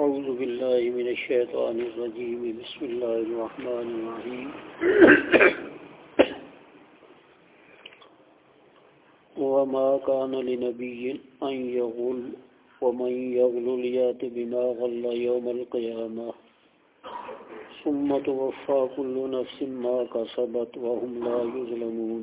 أعوذ بالله من الشيطان الرجيم. بسم الله الرحمن الرحيم. وما كان لنبي أن يغل ومن يغل ليات بما غل يوم القيامة. ثم توفى كل نفس ما كسبت وهم لا يظلمون.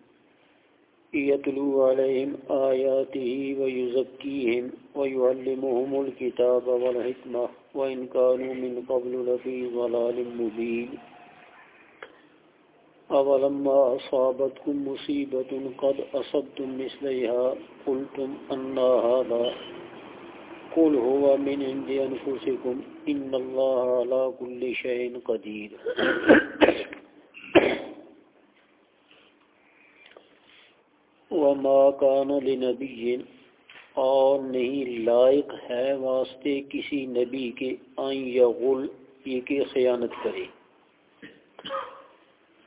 يتلو عليهم آياته ويزكيهم ويعلمهم الكتاب والحكمة وإن كانوا من قبل لفي ضلال مبين أولما أصابتكم مصيبة قد أصبتم مثليها قلتم أن هذا قل هو من عند أنفسكم إن الله على كل شيء قدير وما كان لنبي، اور نہیں، لائق ہے واسطے کسی نبی کے آئیں یا غل یہ کہ خیانت کرے۔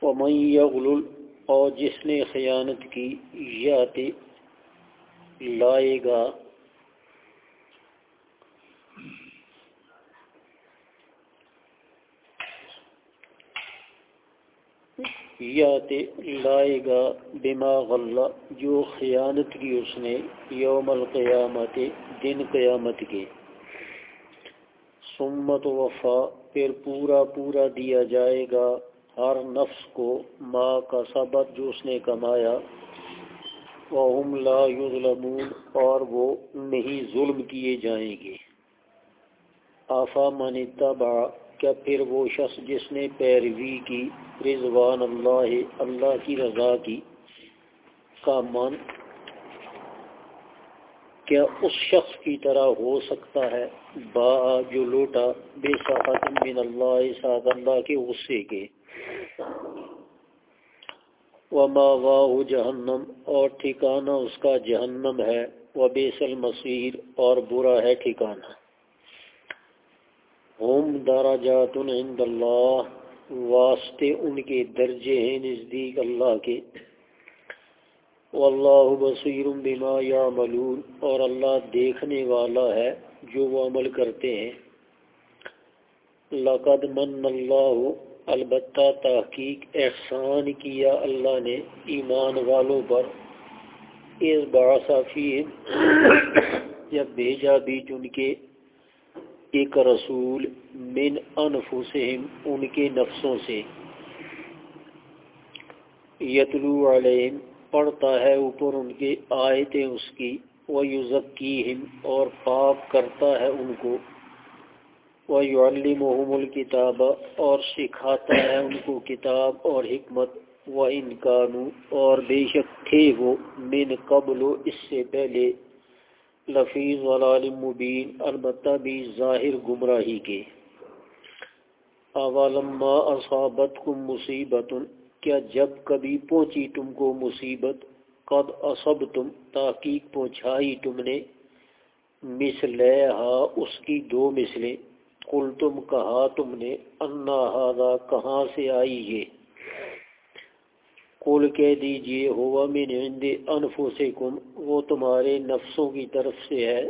ومن یغل، اور جس نے خیانت کی یات لائے گا یا لائے گا بما غلہ جو خیانت کی اس نے یوم القیامت دن قیامت کے سمت وفا پھر پورا پورا دیا جائے گا ہر نفس کو، ماں کا سبق جو اس نے کمایا۔ وہم لا یظلمون، اور وہ نہیں ظلم کیے جائیں گے۔ آفا من تبا کیا پھر وہ شخص جس نے پیروی کی، رضوان اللہ اللہ کی رضا کی، کا من کیا اس شخص کی طرح ہو سکتا ہے؟ با، جو لوٹا، بے صحت من اللہ ساتھ اللہ کے غصے کے۔ وما واہ جہنم، اور ٹھکانہ اس کا جہنم ہے۔ وہ بیسل مسیر اور برا ہے ٹھکانہ۔ ہم دراجات عند اللہ، واسطے ان کے درجے ہیں نزدیک اللہ کے۔ واللہ بصیر بما یعملون، اور اللہ دیکھنے والا ہے جو وہ عمل کرتے ہیں۔ لقد من اللہ، البتہ تحقیق، احسان کیا اللہ نے ایمان والوں پر۔ اس بڑا فیم جب بھیجا بیچ ان کے۔ ایک رسول من انفسہم، ان کے نفسوں سے۔ یتلو علیہم، پڑھتا ہے اوپر ان کے آیتیں اس کی۔ وہ یوزکیم اور پاک کرتا ہے ان کو۔ وہ یعلمہم الکتاب، اور سکھاتا ہے ان کو کتاب اور حکمت۔ و انکانو اور بے شک تھے وہ من قبل، اس سے پہلے۔ لفیظ ولال مبین، البتہ بھی ظاہر گمراہی کے۔ اولما اصابت کم مصیبت کیا جب کبھی پہنچی تم کو مصیبت؟ قد اصب تم تحقیق پہنچائی تم نے۔ مثل اس کی دو مثلیں۔ کل تم کہا تم نے، انا کہاں سے آئی یہ؟ قول کہہ دیجیے، ہوا من عند انفسکم، وہ تمہارے نفسوں کی طرف سے ہے۔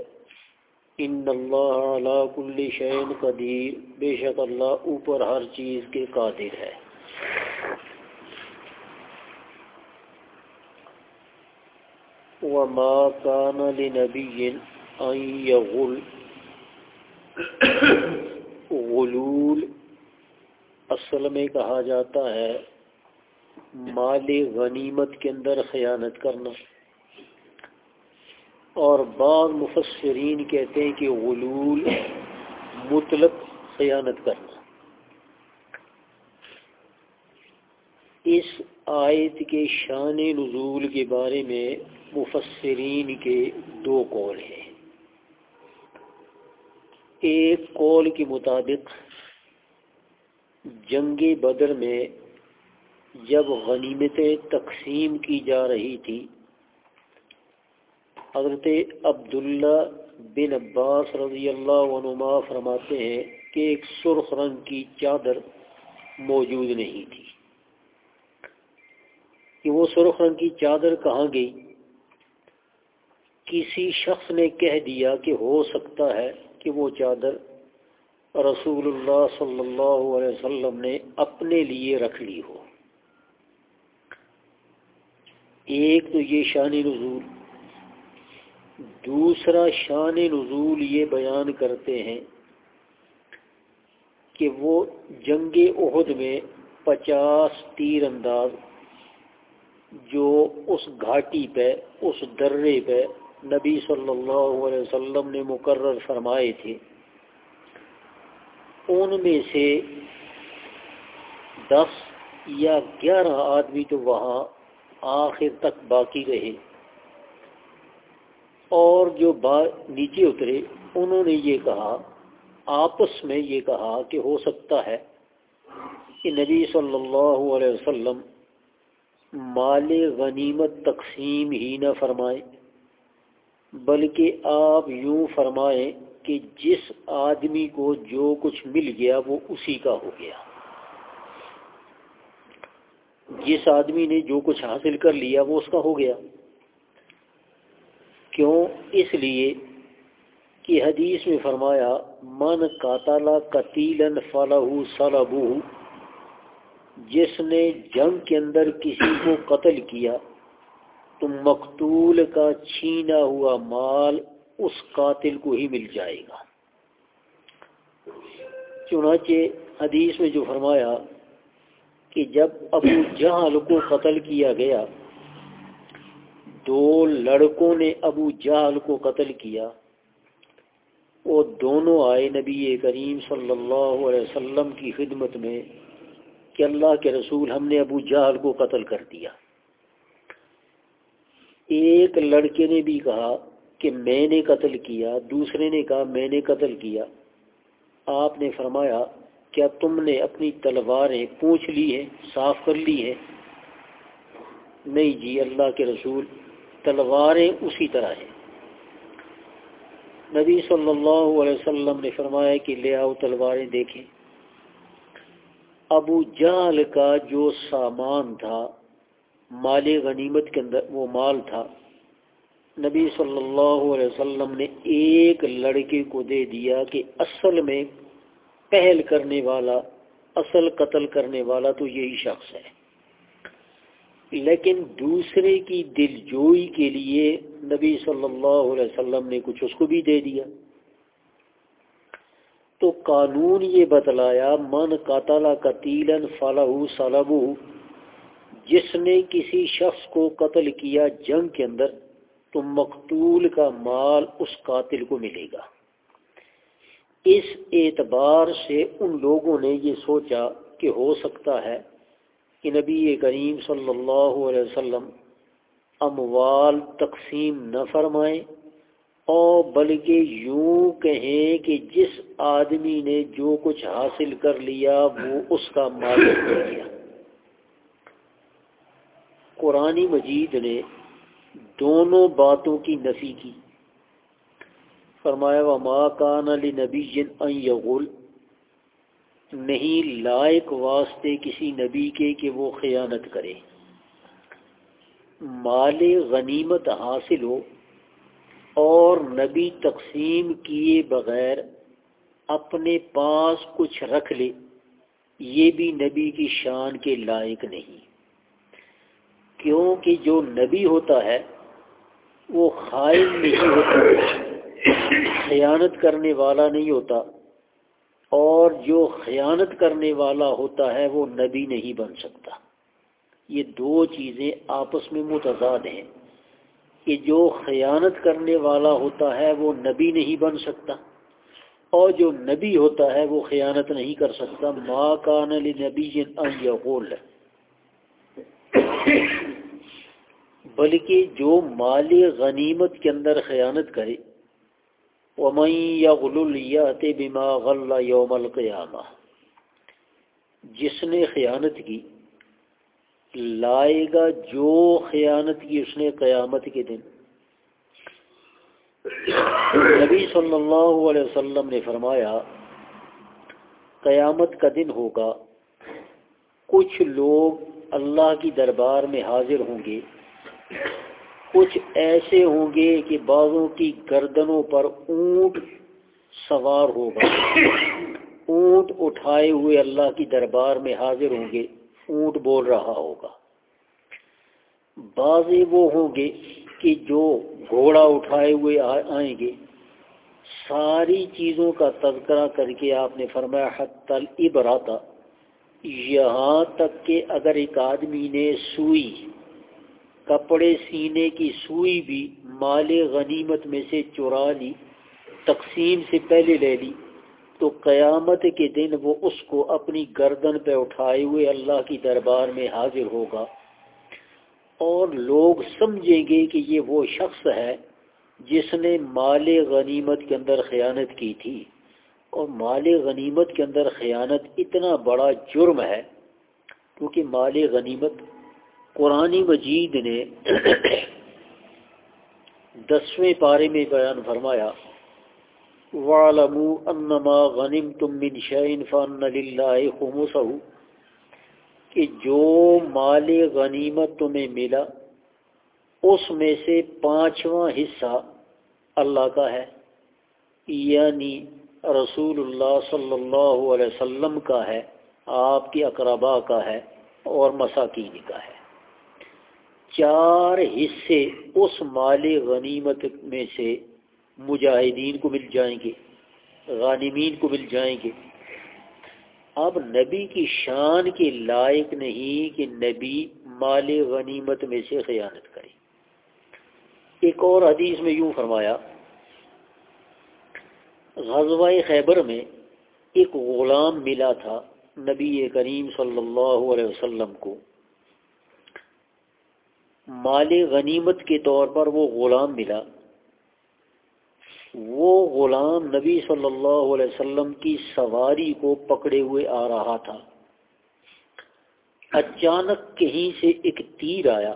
ان اللہ علی کل شین قدیر، بے شک اللہ اوپر ہر چیز کے قادر ہے۔ وما كان لنبي ان يغل غلول، اصل میں کہا جاتا ہے مال غنیمت کے اندر خیانت کرنا اور بعض مفسرین کہتے ہیں کہ غلول مطلق خیانت کرنا۔ اس آیت کے شان نزول کے بارے میں مفسرین کے دو قول ہیں۔ ایک قول کے مطابق جنگ بدر میں جب غنیمتیں تقسیم کی جا رہی تھی حضرت عبداللہ بن عباس رضی اللہ عنما فرماتے ہیں کہ ایک سرخ رنگ کی چادر موجود نہیں تھی۔ کہ وہ سرخ رنگ کی چادر کہاں گئی؟ کسی شخص نے کہہ دیا کہ ہو سکتا ہے کہ وہ چادر رسول اللہ صلی اللہ علیہ وسلم نے اپنے لیے رکھ لی ہو۔ ایک تو یہ شان نزول، دوسرا شان نزول یہ بیان کرتے ہیں کہ وہ جنگ عہد میں پچاس تیر انداز جو اس گھاٹی پہ، اس درے پہ نبی صلی اللہ علیہ وسلم نے مقرر فرمائے تھے۔ ان میں سے دس یا گیارہ آدمی تو وہاں آخر تک باقی رہے۔ اور جو با نیچے اترے، انہوں نے یہ کہا، آپس میں یہ کہا کہ ہو سکتا ہے کہ نبی صلی اللہ علیہ وسلم مال غنیمت تقسیم ہی نہ فرمائے، بلکہ آپ یوں فرمائیں کہ جس آدمی کو جو کچھ مل گیا وہ اسی کا ہو گیا۔ جس آدمی نے جو کچھ حاصل کر لیا وہ اس کا ہو گیا۔ کیوں؟ اس لیے کہ حدیث میں فرمایا، من کاتالا قتیلن فلاح صلابو جس نے جنگ کے اندر کسی کو قتل کیا، تو مقتول کا چھینا ہوا مال اس قاتل کو ہی مل جائے گا۔ چنانچہ حدیث میں جو فرمایا کہ جب ابو جہل کو قتل کیا گیا، دو لڑکوں نے ابو جہل کو قتل کیا۔ وہ دونوں آئے نبی کریم صلی اللہ علیہ وسلم کی خدمت میں کہ اللہ کے رسول ہم نے ابو جہل کو قتل کر دیا۔ ایک لڑکے نے بھی کہا کہ میں نے قتل کیا، دوسرے نے کہا میں نے قتل کیا۔ آپ نے فرمایا کیا تم نے اپنی تلواریں پوچھ لی ہیں، صاف کر لی ہیں؟ نہیں جی اللہ کے رسول تلواریں اسی طرح ہیں۔ نبی صلی اللہ علیہ وسلم نے فرمایا کہ لے آؤ تلواریں دیکھیں۔ ابو جال کا جو سامان تھا، مال غنیمت کے اندر، وہ مال تھا۔ نبی صلی اللہ علیہ وسلم نے ایک لڑکے کو دے دیا کہ اصل میں پہل کرنے والا، اصل قتل کرنے والا تو یہی شخص ہے۔ لیکن دوسرے کی دل جوئی کے لیے نبی صلی اللہ علیہ وسلم نے کچھ اس کو بھی دے دیا۔ تو قانون یہ بتلایا، من قاتل قتیل فلاح صلاب جس نے کسی شخص کو قتل کیا جنگ کے اندر، تو مقتول کا مال اس قاتل کو ملے گا۔ اس اعتبار سے ان لوگوں نے یہ سوچا کہ ہو سکتا ہے کہ نبی کریم صلی اللہ علیہ وسلم اموال تقسیم نہ فرمائیں اور بلکہ یوں کہیں کہ جس آدمی نے جو کچھ حاصل کر لیا وہ اس کا مالک ہو گیا۔ قرآن مجید نے دونوں باتوں کی نفی کی۔ فرمایا و کان علی نبی یغل نہیں، لائق واسطے کسی نبی کے کہ وہ خیانت کرے۔ مال غنیمت حاصل ہو اور نبی تقسیم کیے بغیر اپنے پاس کچھ رکھ لے، یہ بھی نبی کی شان کے لائق نہیں۔ کیونکہ جو نبی ہوتا ہے، وہ خائن نہیں ہوتا۔ خیانت کرنے والا نہیں ہوتا اور جو خیانت کرنے والا ہوتا ہے وہ نبی نہیں بن سکتا یہ دو چیزیں آپس میں متضاد ہیں کہ جو خیانت کرنے والا ہوتا ہے وہ نبی نہیں بن سکتا اور جو نبی ہوتا ہے وہ خیانت نہیں کر سکتا ماں کان نبی ہے بلکہ جو مال غنیمت کے اندر خیانت کرے ومن یغل الیات بما غل یوم القیامہ جس نے خیانت کی، لائے گا جو خیانت کی اس نے قیامت کے دن۔ نبی صلی اللہ علیہ وسلم نے فرمایا، قیامت کا دن ہوگا، کچھ لوگ اللہ کی دربار میں حاضر ہوں گے۔ کچھ ایسے ہوں گے کہ بعضوں کی گردنوں پر اونٹ سوار ہوگا۔ اونٹ اٹھائے ہوئے اللہ کی دربار میں حاضر ہوں گے۔ اونٹ بول رہا ہوگا۔ بعض وہ ہوں گے کہ جو گھوڑا اٹھائے ہوئے آئیں گے۔ ساری چیزوں کا تذکرہ کر کے آپ نے فرمایا حت البراتا یہاں تک کہ اگر ایک آدمی نے سوئی کپڑے سینے کی سوئی بھی مال غنیمت میں سے چرا لی، تقسیم سے پہلے لے لی، تو قیامت کے دن وہ اس کو اپنی گردن پہ اٹھائے ہوئے اللہ کی دربار میں حاضر ہوگا۔ اور لوگ سمجھیں گے کہ یہ وہ شخص ہے جس نے مال غنیمت کے اندر خیانت کی تھی۔ اور مال غنیمت کے اندر خیانت اتنا بڑا جرم ہے، کیونکہ مال غنیمت قرآن مجید نے دسویں پارے میں بیان فرمایا وَعْلَمُوا أَنَّمَا غَنِمْتُم مِّن شَيْءٍ فَأَنَّ لِلَّهِ خُمُسَهُ۔ کہ جو مال غنیمت تمہیں ملا، اس میں سے پانچواں حصہ اللہ کا ہے یعنی رسول اللہ صلی اللہ علیہ وسلم کا ہے، آپ کی اقربا کا ہے اور مساکین کا ہے۔ چار حصے اس مال غنیمت میں سے مجاہدین کو مل جائیں گے، غانمین کو مل جائیں گے۔ اب نبی کی شان کے لائق نہیں کہ نبی مال غنیمت میں سے خیانت کرے۔ ایک اور حدیث میں یوں فرمایا، غزوہ خیبر میں ایک غلام ملا تھا نبی کریم صلی اللہ علیہ وسلم کو۔ مال غنیمت کے طور پر وہ غلام ملا۔ وہ غلام نبی صلی اللہ علیہ وسلم کی سواری کو پکڑے ہوئے آ رہا تھا۔ اچانک کہیں سے ایک تیر آیا۔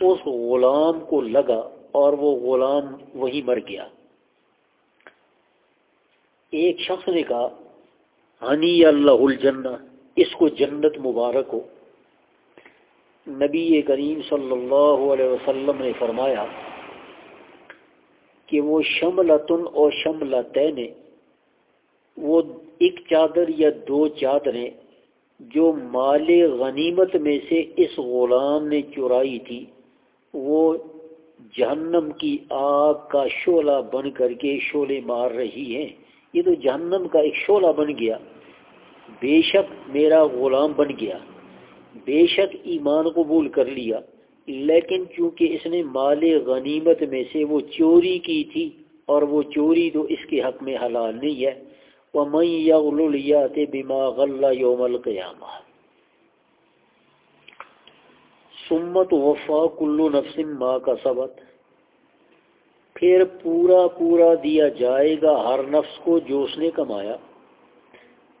اس غلام کو لگا اور وہ غلام وہی مر گیا۔ ایک شخص نے کہا، ہنی اللہ الجنہ، اس کو جنت مبارک ہو۔ نبی کریم صلی اللہ علیہ وسلم نے فرمایا کہ وہ شملتن اور شملتین وہ ایک چادر یا دو چادریں جو مال غنیمت میں سے اس غلام نے چرائی تھی، وہ جہنم کی آگ کا شعلہ بن کر کے شعلے مار رہی ہیں۔ یہ تو جہنم کا ایک شعلہ بن گیا۔ بے شک میرا غلام بن گیا۔ بے شک ایمان قبول کر لیا، لیکن چونکہ اس نے مال غنیمت میں سے وہ چوری کی تھی اور وہ چوری تو اس کے حق میں حلال نہیں ہے وہ میں بیما غلہ یوم القیامہ سمت وفا کلو نفسم ماں کا سبق پھر پورا پورا دیا جائے گا ہر نفس کو جو اس نے کمایا۔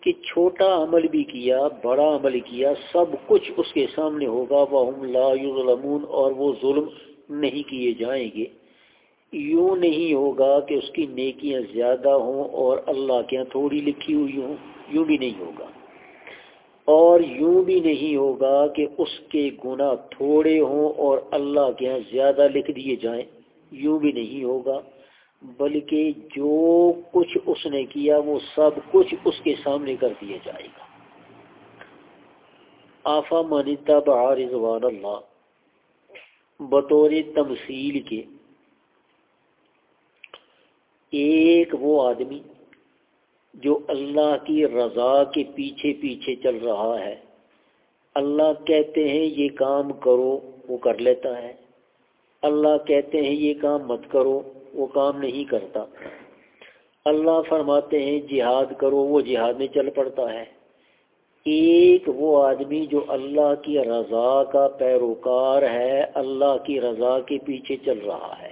کہ چھوٹا عمل بھی کیا، بڑا عمل کیا، سب کچھ اس کے سامنے ہوگا وہ لا یظلمون اور وہ ظلم نہیں کیے جائیں گے۔ یوں نہیں ہوگا کہ اس کی نیکیاں زیادہ ہوں اور اللہ کے یہاں تھوڑی لکھی ہوئی ہوں، یوں بھی نہیں ہوگا۔ اور یوں بھی نہیں ہوگا کہ اس کے گناہ تھوڑے ہوں اور اللہ کے یہاں زیادہ لکھ دیے جائیں، یوں بھی نہیں ہوگا۔ بلکہ جو کچھ اس نے کیا وہ سب کچھ اس کے سامنے کر دیا جائے گا۔ آفا منیتا رضوان اللہ، بطور تمثیل کے ایک وہ آدمی جو اللہ کی رضا کے پیچھے پیچھے چل رہا ہے۔ اللہ کہتے ہیں یہ کام کرو، وہ کر لیتا ہے۔ اللہ کہتے ہیں یہ کام مت کرو وہ کام نہیں کرتا۔ اللہ فرماتے ہیں، جہاد کرو، وہ جہاد میں چل پڑتا ہے۔ ایک وہ آدمی جو اللہ کی رضا کا پیروکار ہے، اللہ کی رضا کے پیچھے چل رہا ہے۔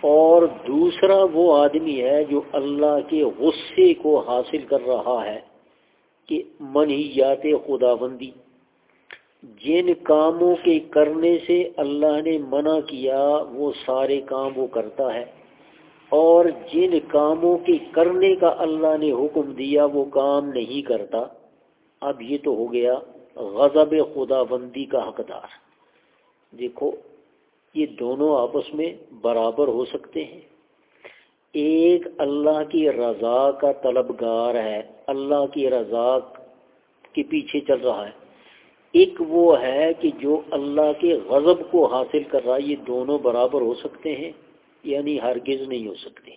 اور دوسرا وہ آدمی ہے جو اللہ کے غصے کو حاصل کر رہا ہے کہ منحیات خدا بندی جن کاموں کے کرنے سے اللہ نے منع کیا، وہ سارے کام وہ کرتا ہے۔ اور جن کاموں کے کرنے کا اللہ نے حکم دیا، وہ کام نہیں کرتا۔ اب یہ تو ہو گیا غضب خدا بندی کا حقدار۔ دیکھو، یہ دونوں آپس میں برابر ہو سکتے ہیں۔ ایک اللہ کی رضا کا طلبگار ہے، اللہ کی رضا کے پیچھے چل رہا ہے۔ ایک وہ ہے کہ جو اللہ کے غضب کو حاصل کر رہا ہے، یہ دونوں برابر ہو سکتے ہیں یعنی ہرگز نہیں ہو سکتے۔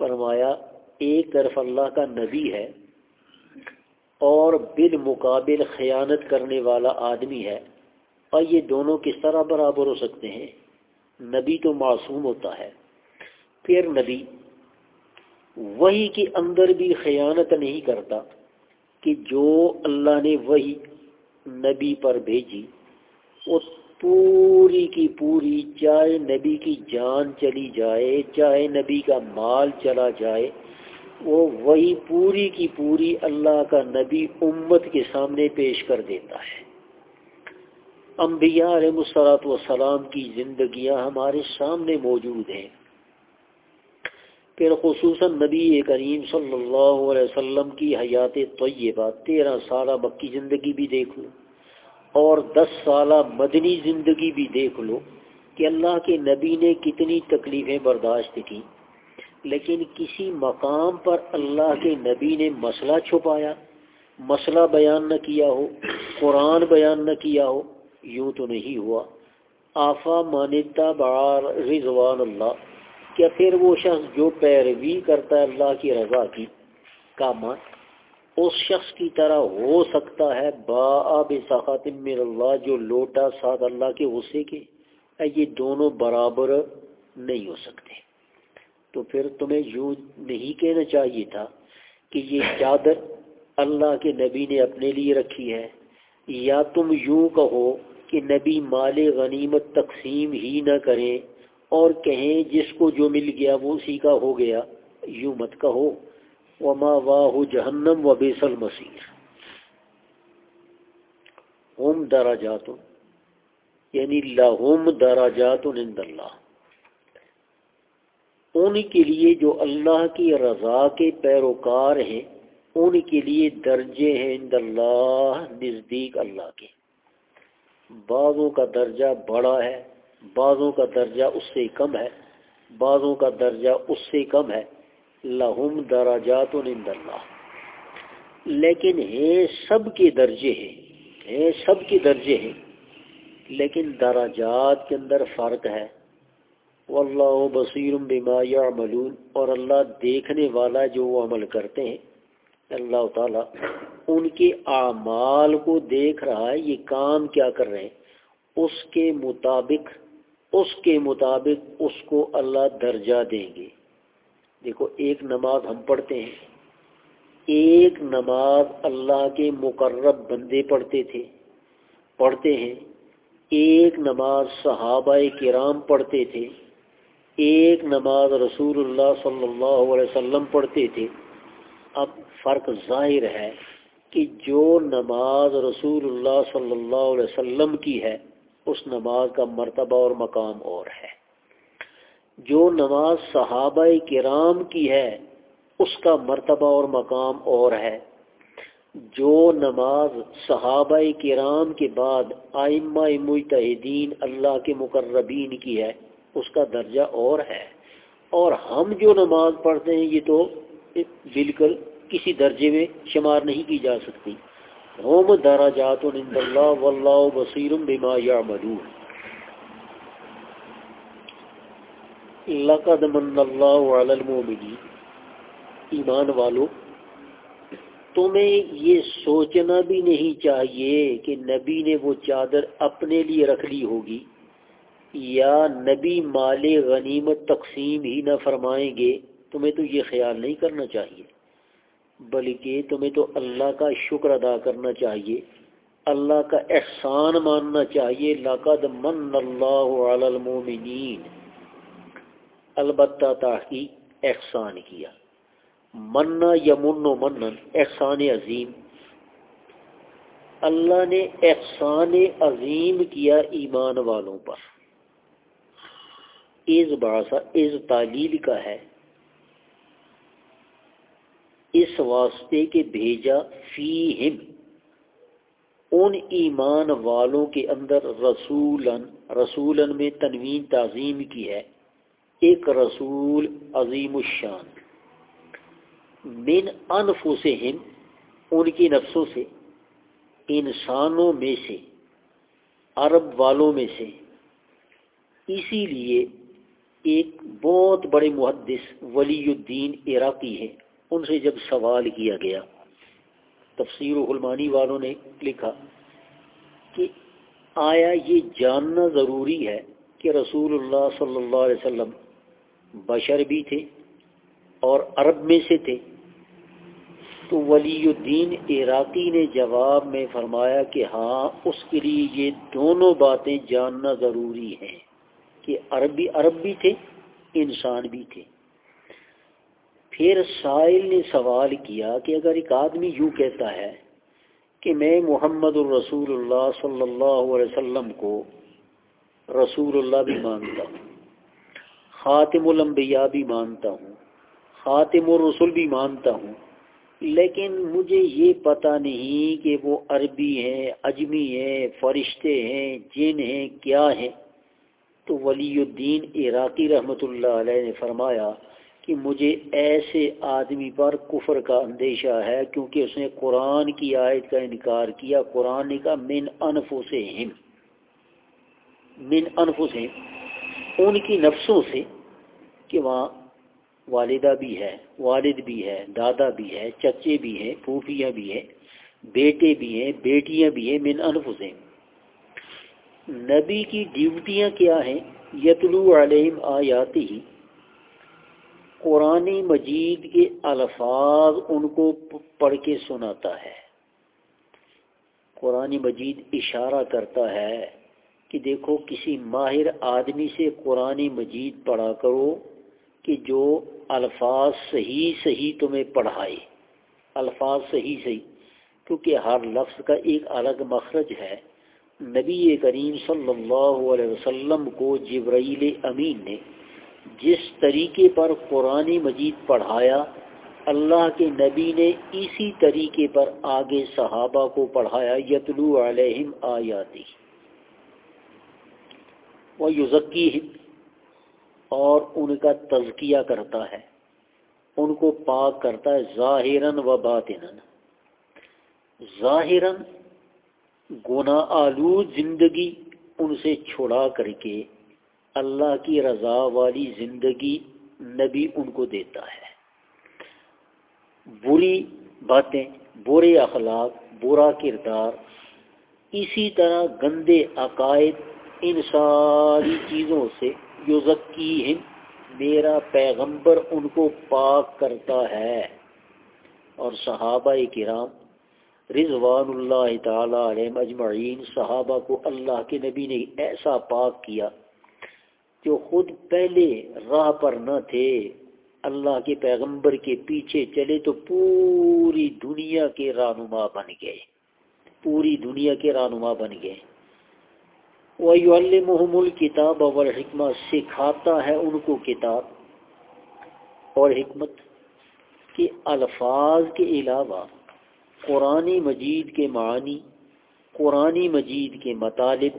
فرمایا، ایک طرف اللہ کا نبی ہے اور بالمقابل خیانت کرنے والا آدمی ہے، اور یہ دونوں کس طرح برابر ہو سکتے ہیں؟ نبی تو معصوم ہوتا ہے۔ پھر نبی وہی کے اندر بھی خیانت نہیں کرتا کہ جو اللہ نے وہی نبی پر بھیجی، وہ پوری کی پوری چاہے نبی کی جان چلی جائے، چاہے نبی کا مال چلا جائے، وہ وہی پوری کی پوری اللہ کا نبی امت کے سامنے پیش کر دیتا ہے۔ انبیاء علیہ مسلاط وسلام کی زندگیاں ہمارے سامنے موجود ہیں۔ پھر خصوصاً نبی کریم صلی اللہ علیہ وسلم کی حیات طیبہ، تیرہ سالہ مکی زندگی بھی دیکھ لو اور دس سالہ مدنی زندگی بھی دیکھ لو کہ اللہ کے نبی نے کتنی تکلیفیں برداشت کی۔ لیکن کسی مقام پر اللہ کے نبی نے مسئلہ چھپایا، مسئلہ بیان نہ کیا ہو، قرآن بیان نہ کیا ہو، یوں تو نہیں ہوا۔ آفا مانتا بار رضوان اللہ۔ کیا پھر وہ شخص جو پیروی کرتا ہے اللہ کی رضا کی کا مان اس شخص کی طرح ہو سکتا ہے، با آب من اللہ، جو لوٹا ساتھ اللہ کے غصے کے۔ یہ دونوں برابر نہیں ہو سکتے۔ تو پھر تمہیں یوں نہیں کہنا چاہیے تھا کہ یہ چادر اللہ کے نبی نے اپنے لیے رکھی ہے۔ یا تم یوں کہو کہ نبی مال غنیمت تقسیم ہی نہ کریں۔ اور کہیں جس کو جو مل گیا وہ اسی کا ہو گیا، یوں مت کہو۔ وما واہ جہنم و بیسل مسیر ہوم دراجات یعنی لاہوم دراجات عند اللہ ان کے لیے جو اللہ کی رضا کے پیروکار ہیں، ان کے لیے درجے ہیں عند اللہ نزدیک اللہ کے۔ بعضوں کا درجہ بڑا ہے بعضوں کا درجہ اس سے کم ہے، بعضوں کا درجہ اس سے کم ہے۔ لہم دراجات اللہ۔ لیکن ہے سب کے درجے ہیں ہے سب کے درجے ہیں، لیکن دراجات کے اندر فرق ہے۔ واللہ بصیر بما یعملون۔ اور اللہ دیکھنے والا جو وہ عمل کرتے ہیں، اللہ تعالیٰ ان کے اعمال کو دیکھ رہا ہے، یہ کام کیا کر رہے ہیں۔ اس کے مطابق اس کے مطابق اس کو اللہ درجہ دیں گے۔ دیکھو، ایک نماز ہم پڑھتے ہیں۔ ایک نماز اللہ کے مقرب بندے پڑھتے تھے، پڑھتے ہیں۔ ایک نماز صحابہ کرام پڑھتے تھے۔ ایک نماز رسول اللہ صلی اللہ علیہ وسلم پڑھتے تھے۔ اب فرق ظاہر ہے کہ جو نماز رسول اللہ صلی اللہ علیہ وسلم کی ہے اس نماز کا مرتبہ اور مقام اور ہے۔ جو نماز صحابہ کرام کی ہے، اس کا مرتبہ اور مقام اور ہے۔ جو نماز صحابہ کرام کے بعد آئمہ متحدین اللہ کے مقربین کی ہے، اس کا درجہ اور ہے۔ اور ہم جو نماز پڑھتے ہیں، یہ تو بالکل کسی درجے میں شمار نہیں کی جا سکتی۔ ہوم دراجات عند اللہ واللہ بصیر بما یعملون لقد من اللہ علی المؤمنین ایمان والو، تمہیں یہ سوچنا بھی نہیں چاہیے کہ نبی نے وہ چادر اپنے لیے رکھ لی ہوگی، یا نبی مال غنیمت تقسیم ہی نہ فرمائیں گے، تمہیں تو یہ خیال نہیں کرنا چاہیے۔ بلکہ تمہیں تو اللہ کا شکر ادا کرنا چاہیے، اللہ کا احسان ماننا چاہیے، لقد من اللہ علی المومنین البتہ تاکہ احسان کیا۔ منا یمن و منن، احسان عظیم۔ اللہ نے احسان عظیم کیا ایمان والوں پر۔ از باسا از تعلیل کا ہے اس واسطے کے بھیجا فی ہم ان ایمان والوں کے اندر رسولن رسولن میں تنوین، تعظیم کی ہے۔ ایک رسول عظیم الشان۔ من انفسہم، ان کی نفسوں سے، انسانوں میں سے، عرب والوں میں سے۔ اسی لیے ایک بہت بڑے محدث ولی الدین عراقی ہے ان سے جب سوال کیا گیا، تفسیر و علمانی والوں نے لکھا کہ آیا یہ جاننا ضروری ہے کہ رسول اللہ صلی اللہ علیہ وسلم بشر بھی تھے اور عرب میں سے تھے۔ تو ولی الدین عراقی نے جواب میں فرمایا کہ ہاں اس کے لیے یہ دونوں باتیں جاننا ضروری ہیں کہ عربی عرب بھی تھے، انسان بھی تھے۔ پھر سائل نے سوال کیا کہ اگر ایک آدمی یوں کہتا ہے کہ میں محمد الرسول اللہ صلی اللہ علیہ وسلم کو رسول اللہ بھی مانتا ہوں، خاتم الانبیاء بھی مانتا ہوں، خاتم الرسول بھی مانتا ہوں، لیکن مجھے یہ پتہ نہیں کہ وہ عربی ہیں، اجمی ہیں، فرشتے ہیں، جن ہیں، کیا ہیں۔ تو ولی الدین عراقی رحمۃ اللہ علیہ نے فرمایا کہ مجھے ایسے آدمی پر کفر کا اندیشہ ہے کیونکہ اس نے قرآن کی آیت کا انکار کیا۔ قرآن نے کہا، من انفوں سے من انفوں سے ان کی نفسوں سے کہ وہاں والدہ بھی ہے، والد بھی ہے، دادا بھی ہے، چچے بھی ہیں، پھوپھیاں بھی ہیں، بیٹے بھی ہیں، بیٹیاں بھی ہیں۔ من انفسیں نبی کی ڈیوٹیاں کیا ہیں؟ یتلو علیہم آیاتی ہی قرآن مجید کے الفاظ ان کو پڑھ کے سناتا ہے۔ قرآن مجید اشارہ کرتا ہے کہ دیکھو کسی ماہر آدمی سے قرآن مجید پڑھا کرو کہ جو الفاظ صحیح صحیح تمہیں پڑھائے۔ الفاظ صحیح صحیح، کیونکہ ہر لفظ کا ایک الگ مخرج ہے۔ نبی کریم صلی اللہ علیہ وسلم کو جبرائیل امین نے جس طریقے پر قرآن مجید پڑھایا، اللہ کے نبی نے اسی طریقے پر آگے صحابہ کو پڑھایا، یتلو علیہم آیاتی۔ وہ یوزکی اور ان کا تزکیہ کرتا ہے۔ ان کو پاک کرتا ہے، ظاہراً و باطن ظاہراً گناہ آلود زندگی ان سے چھڑا کر کے اللہ کی رضا والی زندگی نبی ان کو دیتا ہے۔ بری باتیں، برے اخلاق، برا کردار، اسی طرح گندے عقائد، ان ساری چیزوں سے جو ذکی میرا پیغمبر ان کو پاک کرتا ہے۔ اور صحابہ کرام رضوان اللہ تعالی علیہ مجمعین صحابہ کو اللہ کے نبی نے ایسا پاک کیا جو خود پہلے راہ پر نہ تھے، اللہ کے پیغمبر کے پیچھے چلے تو پوری دنیا کے رہنما بن گئے۔ پوری دنیا کے رہنما بن گئے۔ وہ محمول کتاب سکھاتا ہے ان کو کتاب اور حکمت کے الفاظ کے علاوہ قرآن مجید کے معنی قرآن مجید کے مطالب،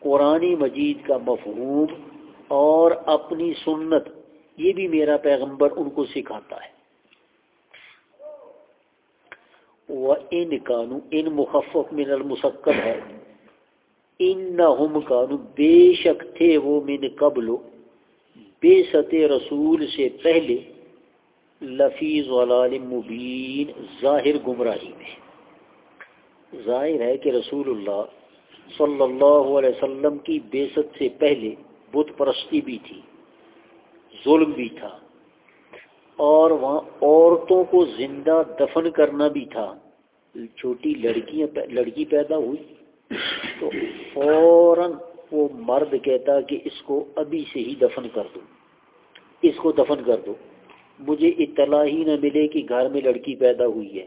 قرآن مجید کا مفہوم اور اپنی سنت، یہ بھی میرا پیغمبر ان کو سکھاتا ہے۔ وہ ان کانو، ان مخفف من المسکر ہے۔ ان نہ کانو، بے شک تھے وہ من قبل، بے ست رسول سے پہلے لفیظ ولال مبین، ظاہر گمراہی میں۔ ظاہر ہے کہ رسول اللہ صلی اللہ علیہ وسلم کی بے ست سے پہلے بت پرستی بھی تھی، ظلم بھی تھا، اور وہاں عورتوں کو زندہ دفن کرنا بھی تھا۔ چھوٹی لڑکیاں لڑکی پیدا ہوئی تو فوراً وہ مرد کہتا کہ اس کو ابھی سے ہی دفن کر دو، اس کو دفن کر دو۔ مجھے اطلاع ہی نہ ملے کہ گھر میں لڑکی پیدا ہوئی ہے۔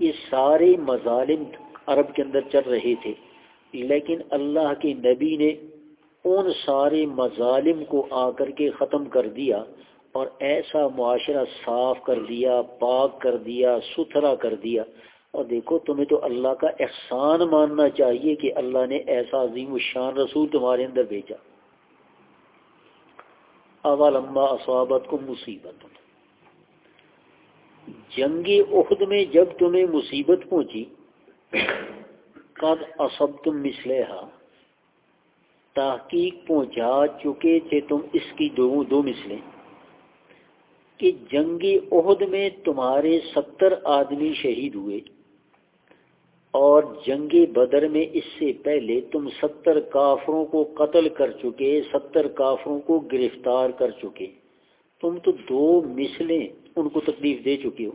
یہ سارے مظالم عرب کے اندر چل رہے تھے، لیکن اللہ کے نبی نے ان سارے مظالم کو آ کر کے ختم کر دیا اور ایسا معاشرہ صاف کر دیا، پاک کر دیا، ستھرا کر دیا۔ اور دیکھو، تمہیں تو اللہ کا احسان ماننا چاہیے کہ اللہ نے ایسا عظیم الشان رسول تمہارے اندر بھیجا۔ اول اما اسوابت کو مصیبت۔ جنگ عہد میں جب تمہیں مصیبت پہنچی، قد اسب تم مسلحہ تحقیق پہنچا چکے تھے تم اس کی دو دو مثلیں کہ جنگ عہد میں تمہارے ستر آدمی شہید ہوئے اور جنگ بدر میں اس سے پہلے تم ستر کافروں کو قتل کر چکے، ستر کافروں کو گرفتار کر چکے۔ تم تو دو مثلیں ان کو تکلیف دے چکے ہو۔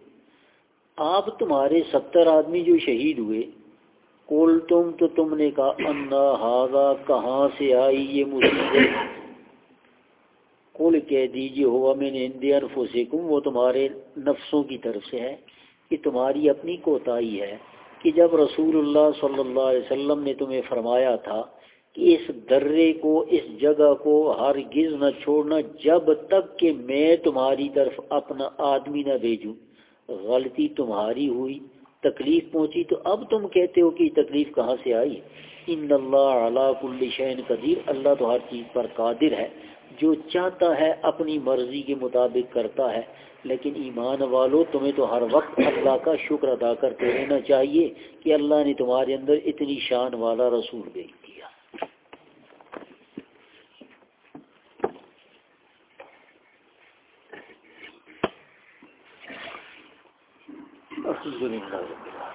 آپ تمہارے ستر آدمی جو شہید ہوئے کول تم تو تم نے کہا، انا ہاضا کہاں سے آئی یہ مصیبت؟ کل کہہ دیجیے ہوا میں نے اندیا نفوسکم وہ تمہارے نفسوں کی طرف سے ہے کہ تمہاری اپنی کوتاہی ہے کہ جب رسول اللہ صلی اللہ علیہ وسلم نے تمہیں فرمایا تھا کہ اس درے کو، اس جگہ کو ہر گز نہ چھوڑنا، جب تک کہ میں تمہاری طرف اپنا آدمی نہ بھیجوں، غلطی تمہاری ہوئی تکلیف پہنچی تو اب تم کہتے ہو کہ تکلیف کہاں سے آئی؟ ان اللہ علا کل شین قدیر، اللہ تو ہر چیز پر قادر ہے، جو چاہتا ہے اپنی مرضی کے مطابق کرتا ہے، لیکن ایمان والو، تمہیں تو ہر وقت اللہ کا شکر ادا کرتے رہنا چاہیے کہ اللہ نے تمہارے اندر اتنی شان والا رسول بھیج دیا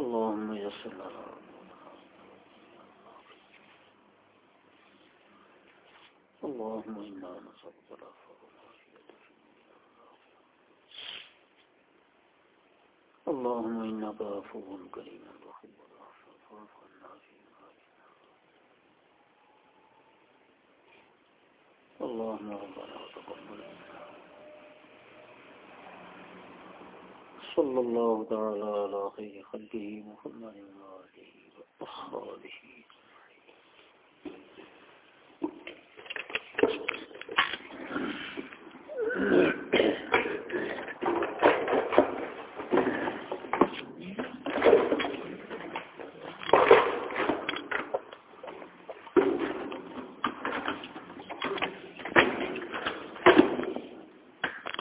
اللهم يسر لنا اللهم إنا نسألك اللهم إنك عفو كريم العفو فاعف اللهم ربنا تقبل منا. صلى الله تعالى على خير خلقه محمد وآله وأصحابه Mm-hmm.